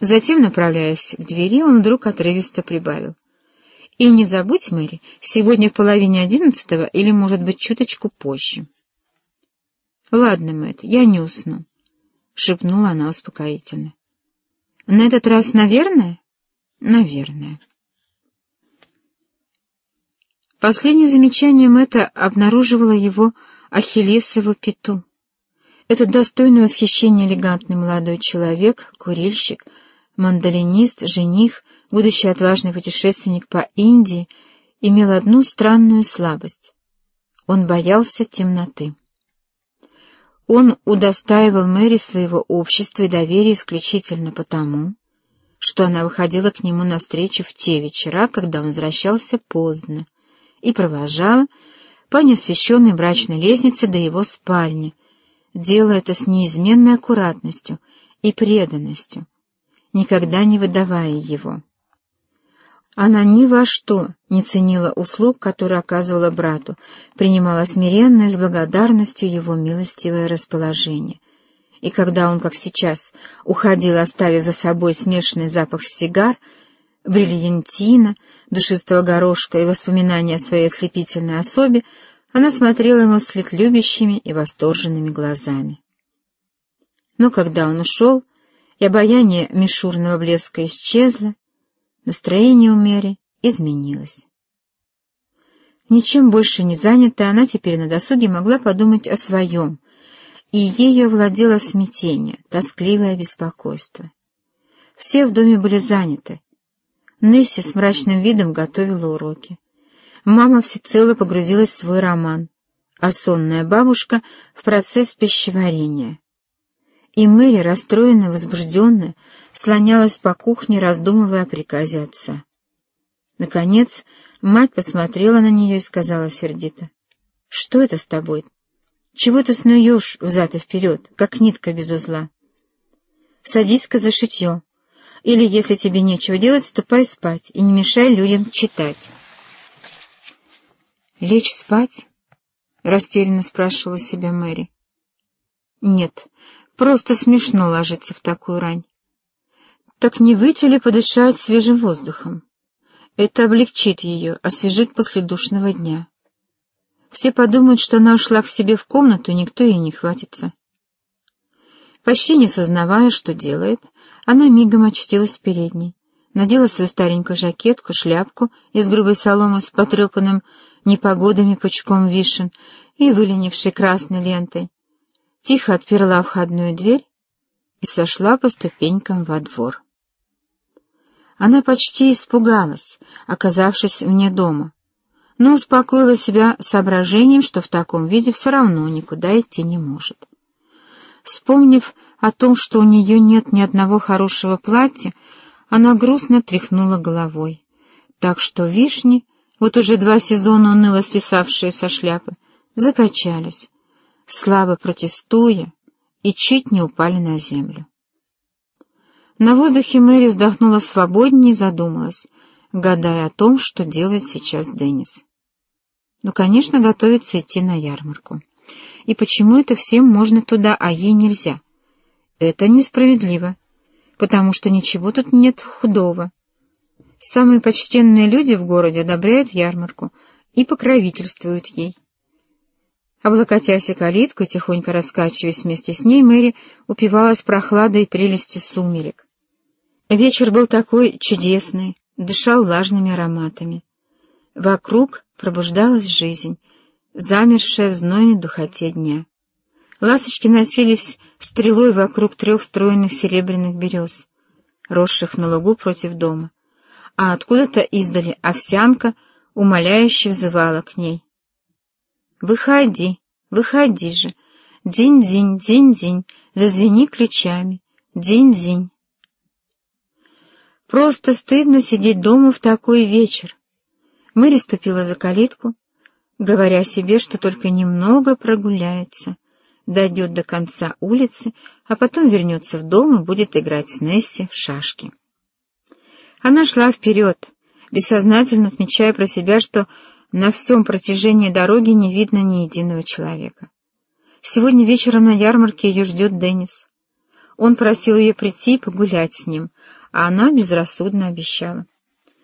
Затем, направляясь к двери, он вдруг отрывисто прибавил. «И не забудь, Мэри, сегодня в половине одиннадцатого или, может быть, чуточку позже». «Ладно, Мэтт, я не усну», — шепнула она успокоительно. «На этот раз, наверное?» «Наверное». Последнее замечание Мэтта обнаруживало его Ахиллесову пету. Этот достойный восхищения элегантный молодой человек, курильщик, мандолинист, жених, будущий отважный путешественник по Индии, имел одну странную слабость. Он боялся темноты. Он удостаивал Мэри своего общества и доверия исключительно потому, что она выходила к нему навстречу в те вечера, когда он возвращался поздно, и провожала по неосвещенной брачной лестнице до его спальни, делая это с неизменной аккуратностью и преданностью, никогда не выдавая его. Она ни во что не ценила услуг, которые оказывала брату, принимала смиренно с благодарностью его милостивое расположение. И когда он, как сейчас, уходил, оставив за собой смешанный запах сигар, бриллиантина, душистого горошка и воспоминания о своей ослепительной особе, она смотрела ему вслед любящими и восторженными глазами. Но когда он ушел, и обаяние мишурного блеска исчезло, настроение у Мэри изменилось. Ничем больше не занятая, она теперь на досуге могла подумать о своем, и ею овладело смятение, тоскливое беспокойство. Все в доме были заняты. Несси с мрачным видом готовила уроки. Мама всецело погрузилась в свой роман, а сонная бабушка — в процесс пищеварения. И Мэри, расстроенная, возбужденная, слонялась по кухне, раздумывая о приказе отца. Наконец, мать посмотрела на нее и сказала сердито, «Что это с тобой? Чего ты снуешь взад и вперед, как нитка без узла? Садись-ка за шитье, или, если тебе нечего делать, ступай спать и не мешай людям читать». «Лечь спать?» — растерянно спрашивала себя Мэри. «Нет, просто смешно ложиться в такую рань. Так не выйти ли подышать свежим воздухом? Это облегчит ее, освежит после душного дня. Все подумают, что она ушла к себе в комнату, никто ей не хватится». Почти не сознавая, что делает, она мигом очутилась в передней, надела свою старенькую жакетку, шляпку из грубой соломы с потрепанным непогодами пучком вишен и выленившей красной лентой, тихо отперла входную дверь и сошла по ступенькам во двор. Она почти испугалась, оказавшись вне дома, но успокоила себя соображением, что в таком виде все равно никуда идти не может. Вспомнив о том, что у нее нет ни одного хорошего платья, она грустно тряхнула головой, так что вишни вот уже два сезона уныло свисавшие со шляпы, закачались, слабо протестуя, и чуть не упали на землю. На воздухе Мэри вздохнула свободнее и задумалась, гадая о том, что делает сейчас Деннис. Ну, конечно, готовится идти на ярмарку. И почему это всем можно туда, а ей нельзя? Это несправедливо, потому что ничего тут нет худого. Самые почтенные люди в городе одобряют ярмарку и покровительствуют ей. Облокотясь о калитку тихонько раскачиваясь вместе с ней, Мэри упивалась прохладой и прелестью сумерек. Вечер был такой чудесный, дышал влажными ароматами. Вокруг пробуждалась жизнь, замершая в знойной духоте дня. Ласточки носились стрелой вокруг трех стройных серебряных берез, росших на лугу против дома а откуда-то издали овсянка умоляюще взывала к ней. «Выходи, выходи же! День-день, день-день, зазвени ключами, день-день!» Просто стыдно сидеть дома в такой вечер. Мэри ступила за калитку, говоря себе, что только немного прогуляется, дойдет до конца улицы, а потом вернется в дом и будет играть с Несси в шашки. Она шла вперед, бессознательно отмечая про себя, что на всем протяжении дороги не видно ни единого человека. Сегодня вечером на ярмарке ее ждет Деннис. Он просил ее прийти и погулять с ним, а она безрассудно обещала.